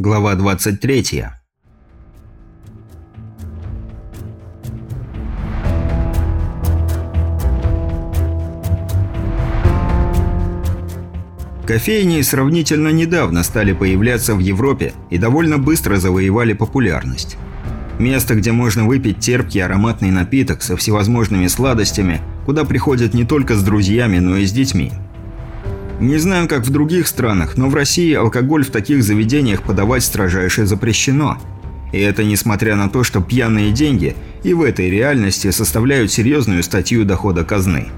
Глава 23. Кофейни сравнительно недавно стали появляться в Европе и довольно быстро завоевали популярность. Место, где можно выпить терпкий ароматный напиток со всевозможными сладостями, куда приходят не только с друзьями, но и с детьми – не знаю, как в других странах, но в России алкоголь в таких заведениях подавать строжайше запрещено. И это несмотря на то, что пьяные деньги и в этой реальности составляют серьезную статью дохода казны.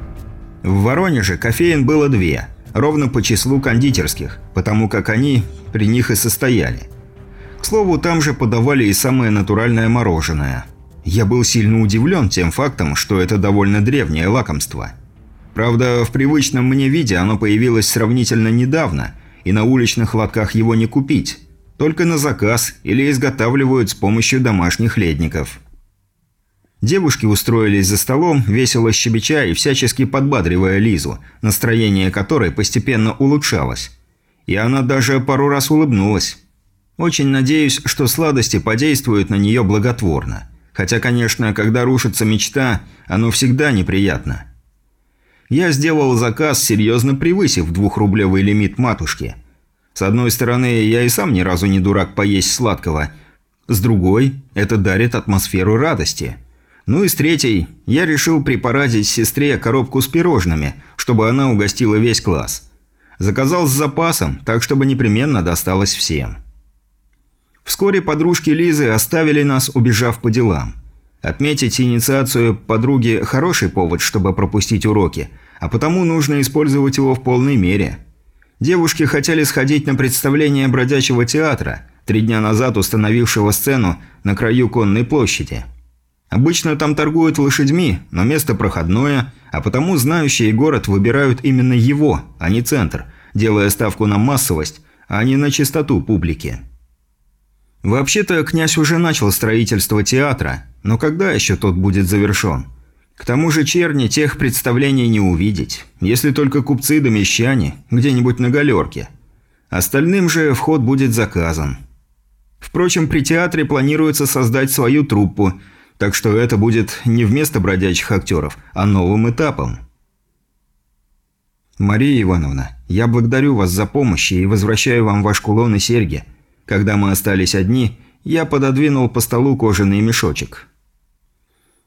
В Воронеже кофеин было две, ровно по числу кондитерских, потому как они при них и состояли. К слову, там же подавали и самое натуральное мороженое. Я был сильно удивлен тем фактом, что это довольно древнее лакомство – Правда, в привычном мне виде оно появилось сравнительно недавно, и на уличных лотках его не купить. Только на заказ или изготавливают с помощью домашних ледников. Девушки устроились за столом, весело щебеча и всячески подбадривая Лизу, настроение которой постепенно улучшалось. И она даже пару раз улыбнулась. Очень надеюсь, что сладости подействуют на нее благотворно. Хотя, конечно, когда рушится мечта, оно всегда неприятно. Я сделал заказ, серьезно превысив двухрублевый лимит матушки. С одной стороны, я и сам ни разу не дурак поесть сладкого. С другой, это дарит атмосферу радости. Ну и с третьей, я решил припарадить сестре коробку с пирожными, чтобы она угостила весь класс. Заказал с запасом, так чтобы непременно досталось всем. Вскоре подружки Лизы оставили нас, убежав по делам. Отметить инициацию подруги – хороший повод, чтобы пропустить уроки – а потому нужно использовать его в полной мере. Девушки хотели сходить на представление бродячего театра, три дня назад установившего сцену на краю конной площади. Обычно там торгуют лошадьми, но место проходное, а потому знающие город выбирают именно его, а не центр, делая ставку на массовость, а не на чистоту публики. Вообще-то князь уже начал строительство театра, но когда еще тот будет завершен? К тому же черни тех представлений не увидеть, если только купцы да мещане, где-нибудь на галерке. Остальным же вход будет заказан. Впрочем, при театре планируется создать свою труппу, так что это будет не вместо бродячих актеров, а новым этапом. «Мария Ивановна, я благодарю вас за помощь и возвращаю вам ваш кулон и серьги. Когда мы остались одни, я пододвинул по столу кожаный мешочек.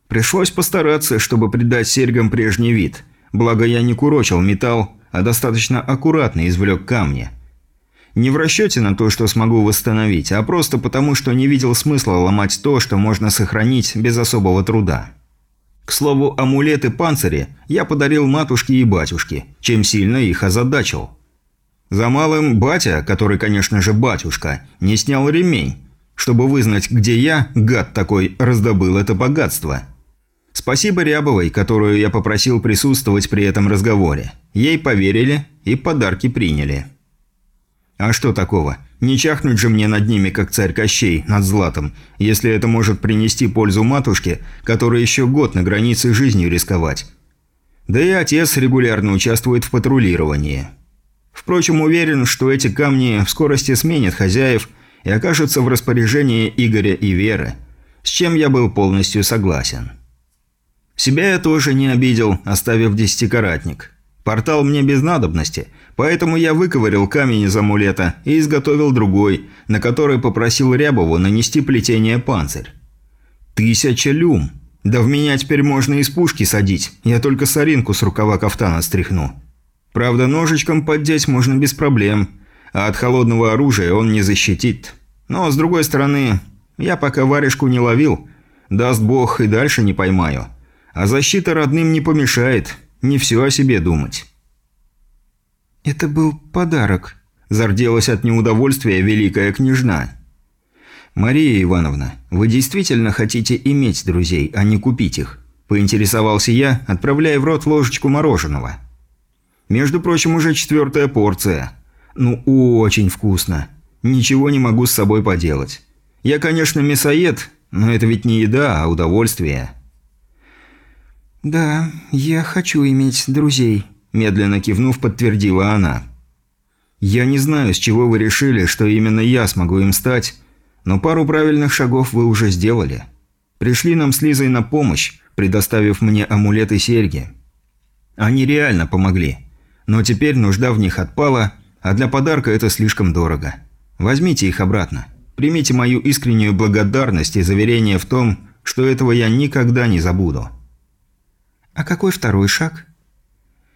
Пришлось постараться, чтобы придать серьгам прежний вид. Благо я не курочил металл, а достаточно аккуратно извлек камни. Не в расчете на то, что смогу восстановить, а просто потому, что не видел смысла ломать то, что можно сохранить без особого труда. К слову, амулеты-панцири я подарил матушке и батюшке, чем сильно их озадачил. За малым батя, который, конечно же, батюшка, не снял ремень, чтобы вызнать, где я, гад такой, раздобыл это богатство – Спасибо Рябовой, которую я попросил присутствовать при этом разговоре. Ей поверили и подарки приняли. А что такого? Не чахнуть же мне над ними, как царь Кощей, над златом, если это может принести пользу матушке, которая еще год на границе жизнью рисковать. Да и отец регулярно участвует в патрулировании. Впрочем, уверен, что эти камни в скорости сменят хозяев и окажутся в распоряжении Игоря и Веры, с чем я был полностью согласен. Себя я тоже не обидел, оставив десятикаратник. Портал мне без надобности, поэтому я выковырил камень из амулета и изготовил другой, на который попросил Рябову нанести плетение панцирь. Тысяча люм. Да в меня теперь можно из пушки садить, я только соринку с рукава кафтана стряхну. Правда, ножичком поддеть можно без проблем, а от холодного оружия он не защитит. Но, с другой стороны, я пока варежку не ловил, даст бог и дальше не поймаю. А защита родным не помешает, не все о себе думать. «Это был подарок», – зарделась от неудовольствия великая княжна. «Мария Ивановна, вы действительно хотите иметь друзей, а не купить их?» – поинтересовался я, отправляя в рот ложечку мороженого. «Между прочим, уже четвертая порция. Ну, очень вкусно. Ничего не могу с собой поделать. Я, конечно, мясоед, но это ведь не еда, а удовольствие». «Да, я хочу иметь друзей», – медленно кивнув, подтвердила она. Я не знаю, с чего вы решили, что именно я смогу им стать, но пару правильных шагов вы уже сделали. Пришли нам с Лизой на помощь, предоставив мне амулет и серьги. Они реально помогли. Но теперь нужда в них отпала, а для подарка это слишком дорого. Возьмите их обратно. Примите мою искреннюю благодарность и заверение в том, что этого я никогда не забуду. А какой второй шаг?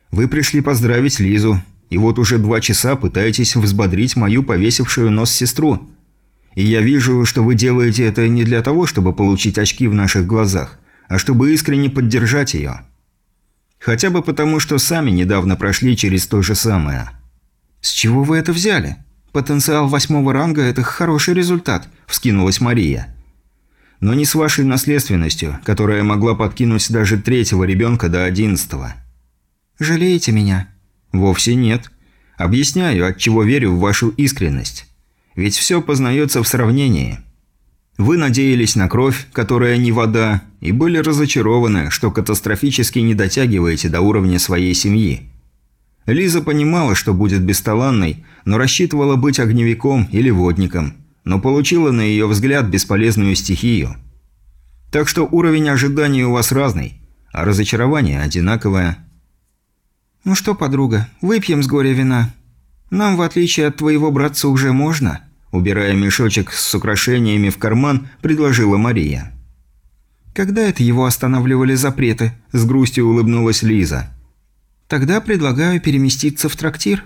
Вы пришли поздравить Лизу, и вот уже два часа пытаетесь взбодрить мою повесившую нос сестру. И я вижу, что вы делаете это не для того, чтобы получить очки в наших глазах, а чтобы искренне поддержать ее. Хотя бы потому, что сами недавно прошли через то же самое. «С чего вы это взяли? Потенциал восьмого ранга – это хороший результат», – вскинулась Мария. «Но не с вашей наследственностью, которая могла подкинуть даже третьего ребенка до одиннадцатого». «Жалеете меня?» «Вовсе нет. Объясняю, от чего верю в вашу искренность. Ведь все познается в сравнении». Вы надеялись на кровь, которая не вода, и были разочарованы, что катастрофически не дотягиваете до уровня своей семьи. Лиза понимала, что будет бесталанной, но рассчитывала быть огневиком или водником, но получила на ее взгляд бесполезную стихию. Так что уровень ожиданий у вас разный, а разочарование одинаковое. «Ну что, подруга, выпьем с горя вина. Нам, в отличие от твоего братца, уже можно». Убирая мешочек с украшениями в карман, предложила Мария. «Когда это его останавливали запреты?» – с грустью улыбнулась Лиза. «Тогда предлагаю переместиться в трактир».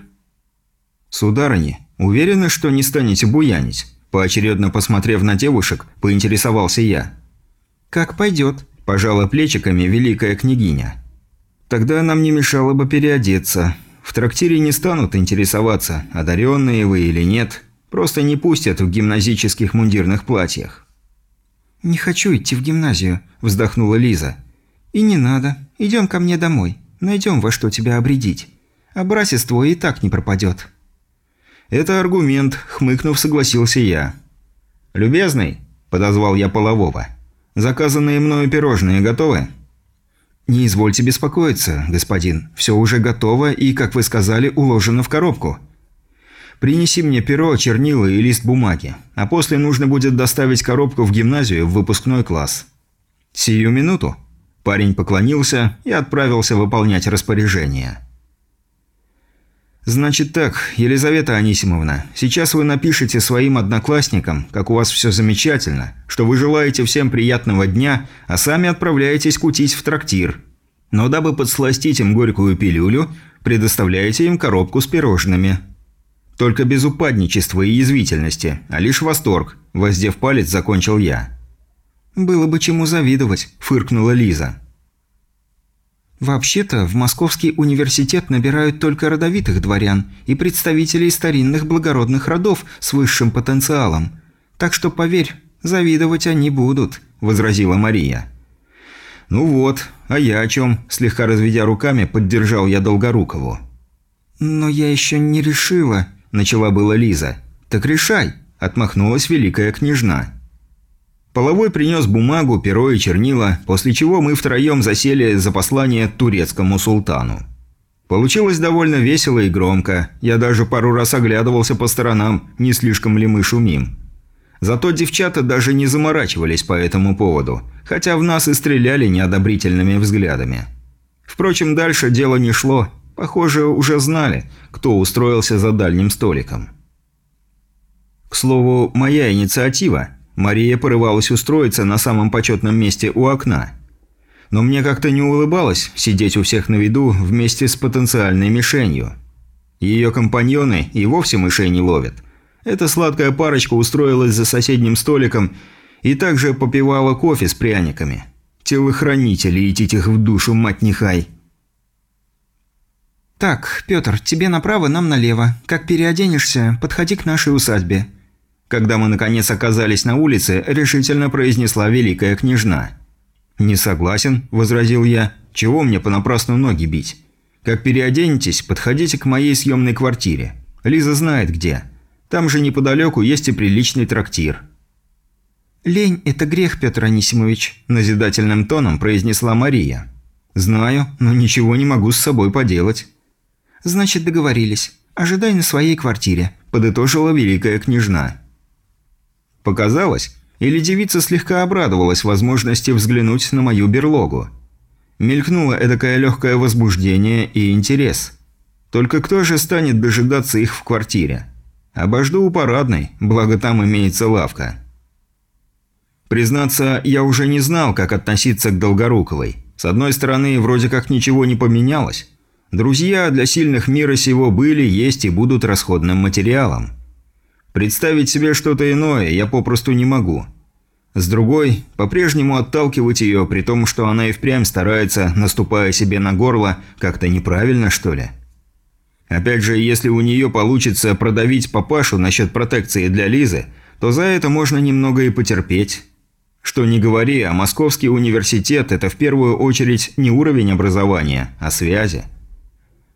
«Сударыни, уверены, что не станете буянить?» Поочередно посмотрев на девушек, поинтересовался я. «Как пойдет», – пожала плечиками великая княгиня. «Тогда нам не мешало бы переодеться. В трактире не станут интересоваться, одаренные вы или нет. Просто не пустят в гимназических мундирных платьях. «Не хочу идти в гимназию», – вздохнула Лиза. «И не надо. Идем ко мне домой. Найдем во что тебя обредить. А братец твой и так не пропадет». «Это аргумент», – хмыкнув, согласился я. «Любезный», – подозвал я полового. «Заказанные мною пирожные готовы?» «Не извольте беспокоиться, господин. Все уже готово и, как вы сказали, уложено в коробку». Принеси мне перо, чернила и лист бумаги, а после нужно будет доставить коробку в гимназию в выпускной класс. Сию минуту. Парень поклонился и отправился выполнять распоряжение. «Значит так, Елизавета Анисимовна, сейчас вы напишите своим одноклассникам, как у вас все замечательно, что вы желаете всем приятного дня, а сами отправляетесь кутить в трактир. Но дабы подсластить им горькую пилюлю, предоставляете им коробку с пирожными». Только без упадничества и язвительности, а лишь восторг. Воздев палец, закончил я. «Было бы чему завидовать», – фыркнула Лиза. «Вообще-то в Московский университет набирают только родовитых дворян и представителей старинных благородных родов с высшим потенциалом. Так что, поверь, завидовать они будут», – возразила Мария. «Ну вот, а я о чем?» – слегка разведя руками, поддержал я Долгорукову. «Но я еще не решила», начала была Лиза. «Так решай», – отмахнулась великая княжна. Половой принес бумагу, перо и чернила, после чего мы втроем засели за послание турецкому султану. Получилось довольно весело и громко. Я даже пару раз оглядывался по сторонам, не слишком ли мы шумим. Зато девчата даже не заморачивались по этому поводу, хотя в нас и стреляли неодобрительными взглядами. Впрочем, дальше дело не шло, Похоже, уже знали, кто устроился за дальним столиком. К слову, моя инициатива. Мария порывалась устроиться на самом почетном месте у окна. Но мне как-то не улыбалось сидеть у всех на виду вместе с потенциальной мишенью. Ее компаньоны и вовсе мышей не ловят. Эта сладкая парочка устроилась за соседним столиком и также попивала кофе с пряниками. Телохранители, идти их в душу, мать нехай. «Так, Пётр, тебе направо, нам налево. Как переоденешься, подходи к нашей усадьбе». Когда мы наконец оказались на улице, решительно произнесла великая княжна. «Не согласен», – возразил я. «Чего мне понапрасну ноги бить? Как переоденетесь, подходите к моей съемной квартире. Лиза знает где. Там же неподалеку есть и приличный трактир». «Лень – это грех, Петр Анисимович», – назидательным тоном произнесла Мария. «Знаю, но ничего не могу с собой поделать». «Значит, договорились. Ожидай на своей квартире», – подытожила великая княжна. Показалось, или девица слегка обрадовалась возможности взглянуть на мою берлогу. Мелькнуло эдакое легкое возбуждение и интерес. Только кто же станет дожидаться их в квартире? Обожду у парадной, благо там имеется лавка. Признаться, я уже не знал, как относиться к Долгоруковой. С одной стороны, вроде как ничего не поменялось. Друзья для сильных мира сего были, есть и будут расходным материалом. Представить себе что-то иное я попросту не могу. С другой, по-прежнему отталкивать ее, при том, что она и впрямь старается, наступая себе на горло, как-то неправильно, что ли? Опять же, если у нее получится продавить папашу насчет протекции для Лизы, то за это можно немного и потерпеть. Что не говори, а Московский университет – это в первую очередь не уровень образования, а связи.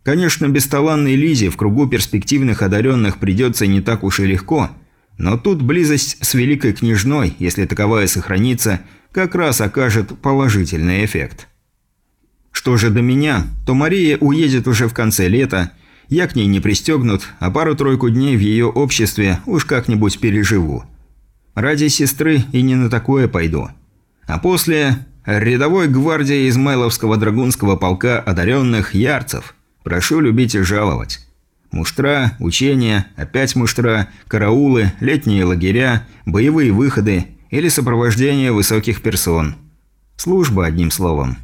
Конечно, бесталанной Лизе в кругу перспективных одаренных придется не так уж и легко, но тут близость с великой княжной, если таковая сохранится, как раз окажет положительный эффект. Что же до меня, то Мария уедет уже в конце лета, я к ней не пристегнут, а пару-тройку дней в ее обществе уж как-нибудь переживу. Ради сестры и не на такое пойду. А после – рядовой гвардии Измайловского драгунского полка одаренных ярцев. Прошу любить и жаловать. Муштра, учения, опять муштра, караулы, летние лагеря, боевые выходы или сопровождение высоких персон. Служба, одним словом.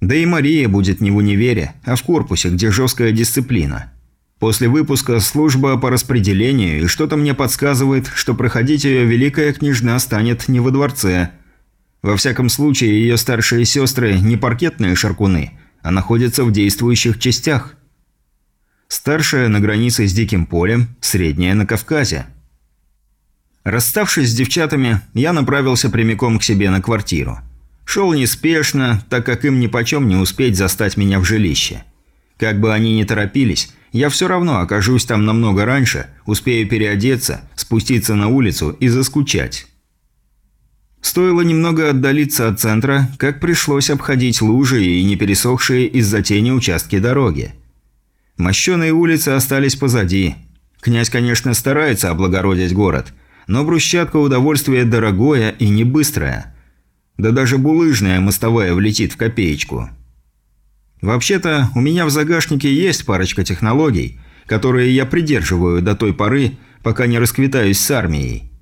Да и Мария будет не в универе, а в корпусе, где жесткая дисциплина. После выпуска служба по распределению, и что-то мне подсказывает, что проходить ее великая княжна станет не во дворце. Во всяком случае, ее старшие сестры не паркетные шаркуны, а находятся в действующих частях. Старшая на границе с Диким полем, средняя на Кавказе. Расставшись с девчатами, я направился прямиком к себе на квартиру. Шел неспешно, так как им нипочем не успеть застать меня в жилище. Как бы они ни торопились, я все равно окажусь там намного раньше, успею переодеться, спуститься на улицу и заскучать. Стоило немного отдалиться от центра, как пришлось обходить лужи и не пересохшие из-за тени участки дороги. Мощеные улицы остались позади. Князь, конечно, старается облагородить город, но брусчатка удовольствие дорогое и не быстрое. Да даже булыжная мостовая влетит в копеечку. Вообще-то, у меня в загашнике есть парочка технологий, которые я придерживаю до той поры, пока не расквитаюсь с армией.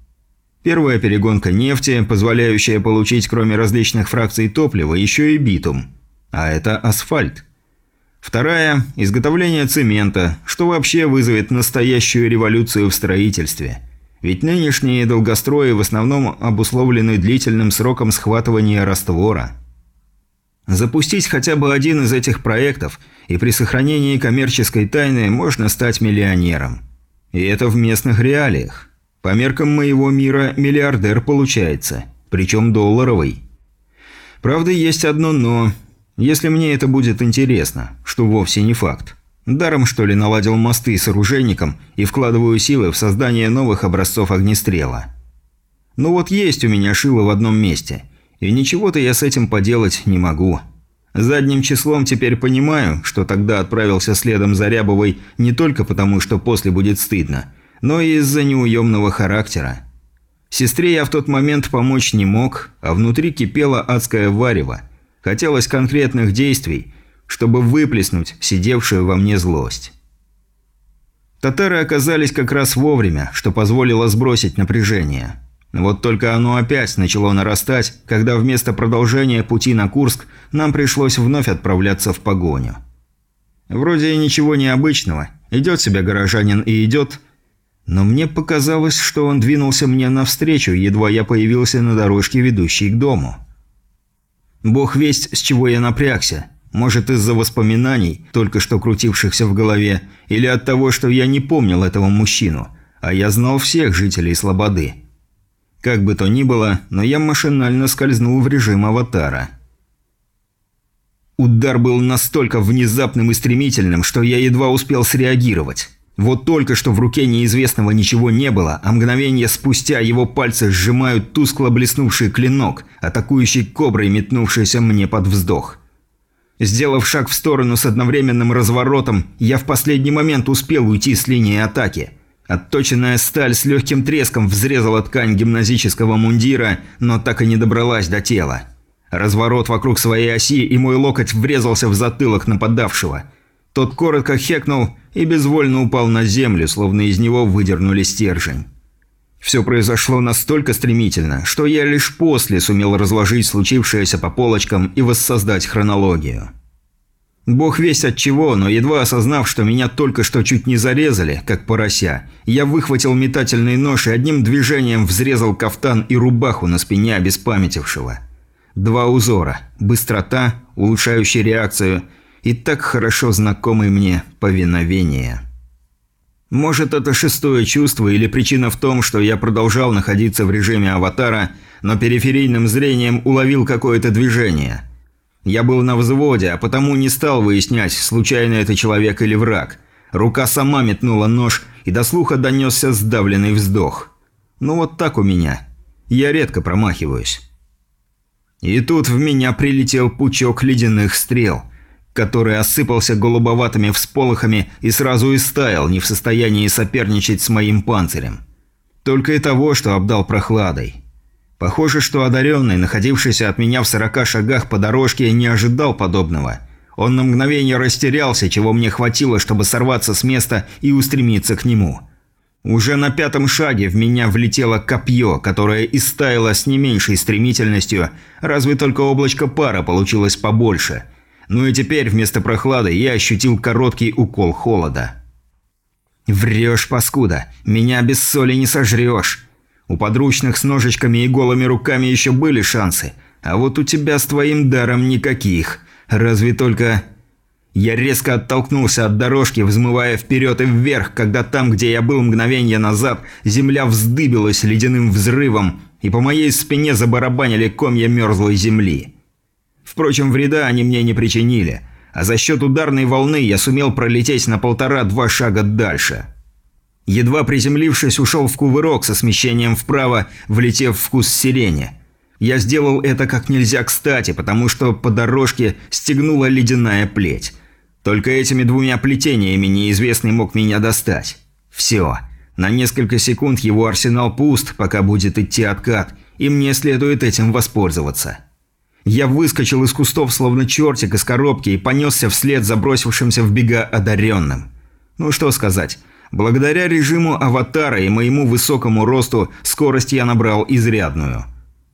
Первая перегонка нефти, позволяющая получить кроме различных фракций топлива еще и битум. А это асфальт. Вторая – изготовление цемента, что вообще вызовет настоящую революцию в строительстве. Ведь нынешние долгострои в основном обусловлены длительным сроком схватывания раствора – Запустить хотя бы один из этих проектов, и при сохранении коммерческой тайны можно стать миллионером. И это в местных реалиях. По меркам моего мира миллиардер получается, причем долларовый. Правда, есть одно «но». Если мне это будет интересно, что вовсе не факт. Даром, что ли, наладил мосты с оружейником и вкладываю силы в создание новых образцов огнестрела. Ну вот есть у меня шило в одном месте – и ничего-то я с этим поделать не могу. Задним числом теперь понимаю, что тогда отправился следом за Рябовой не только потому, что после будет стыдно, но и из-за неуемного характера. Сестре я в тот момент помочь не мог, а внутри кипела адское варево. Хотелось конкретных действий, чтобы выплеснуть сидевшую во мне злость. Татары оказались как раз вовремя, что позволило сбросить напряжение. Вот только оно опять начало нарастать, когда вместо продолжения пути на Курск нам пришлось вновь отправляться в погоню. Вроде и ничего необычного. Идет себе горожанин и идет. Но мне показалось, что он двинулся мне навстречу, едва я появился на дорожке, ведущей к дому. Бог весть, с чего я напрягся. Может, из-за воспоминаний, только что крутившихся в голове, или от того, что я не помнил этого мужчину, а я знал всех жителей Слободы. Как бы то ни было, но я машинально скользнул в режим аватара. Удар был настолько внезапным и стремительным, что я едва успел среагировать. Вот только что в руке неизвестного ничего не было, а мгновение спустя его пальцы сжимают тускло блеснувший клинок, атакующий коброй, метнувшийся мне под вздох. Сделав шаг в сторону с одновременным разворотом, я в последний момент успел уйти с линии атаки. Отточенная сталь с легким треском взрезала ткань гимназического мундира, но так и не добралась до тела. Разворот вокруг своей оси, и мой локоть врезался в затылок нападавшего. Тот коротко хекнул и безвольно упал на землю, словно из него выдернули стержень. Все произошло настолько стремительно, что я лишь после сумел разложить случившееся по полочкам и воссоздать хронологию. Бог весть от чего, но едва осознав, что меня только что чуть не зарезали, как порося, я выхватил метательный нож и одним движением взрезал кафтан и рубаху на спине обеспамятившего. Два узора – быстрота, улучшающая реакцию, и так хорошо знакомый мне повиновение. Может, это шестое чувство или причина в том, что я продолжал находиться в режиме аватара, но периферийным зрением уловил какое-то движение. Я был на взводе, а потому не стал выяснять, случайно это человек или враг. Рука сама метнула нож, и до слуха донесся сдавленный вздох. Ну вот так у меня. Я редко промахиваюсь. И тут в меня прилетел пучок ледяных стрел – который осыпался голубоватыми всполохами и сразу истаял, не в состоянии соперничать с моим панцирем. Только и того, что обдал прохладой. Похоже, что одаренный, находившийся от меня в сорока шагах по дорожке, не ожидал подобного. Он на мгновение растерялся, чего мне хватило, чтобы сорваться с места и устремиться к нему. Уже на пятом шаге в меня влетело копье, которое истаяло с не меньшей стремительностью, разве только облачко пара получилось побольше – ну и теперь вместо прохлады я ощутил короткий укол холода. «Врешь, паскуда! Меня без соли не сожрешь!» У подручных с ножичками и голыми руками еще были шансы, а вот у тебя с твоим даром никаких. Разве только... Я резко оттолкнулся от дорожки, взмывая вперед и вверх, когда там, где я был мгновение назад, земля вздыбилась ледяным взрывом, и по моей спине забарабанили комья мерзлой земли. Впрочем, вреда они мне не причинили, а за счет ударной волны я сумел пролететь на полтора-два шага дальше. Едва приземлившись, ушел в кувырок со смещением вправо, влетев в куст сирени. Я сделал это как нельзя кстати, потому что по дорожке стегнула ледяная плеть. Только этими двумя плетениями неизвестный мог меня достать. Все. На несколько секунд его арсенал пуст, пока будет идти откат, и мне следует этим воспользоваться. Я выскочил из кустов, словно чертик из коробки, и понесся вслед забросившимся в бега одаренным. Ну что сказать. Благодаря режиму аватара и моему высокому росту скорость я набрал изрядную.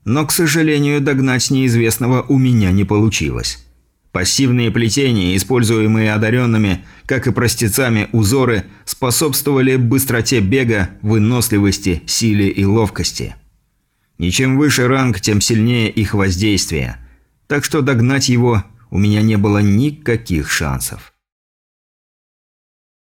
Но, к сожалению, догнать неизвестного у меня не получилось. Пассивные плетения, используемые одаренными, как и простецами узоры, способствовали быстроте бега, выносливости, силе и ловкости. И чем выше ранг, тем сильнее их воздействие. Так что догнать его у меня не было никаких шансов.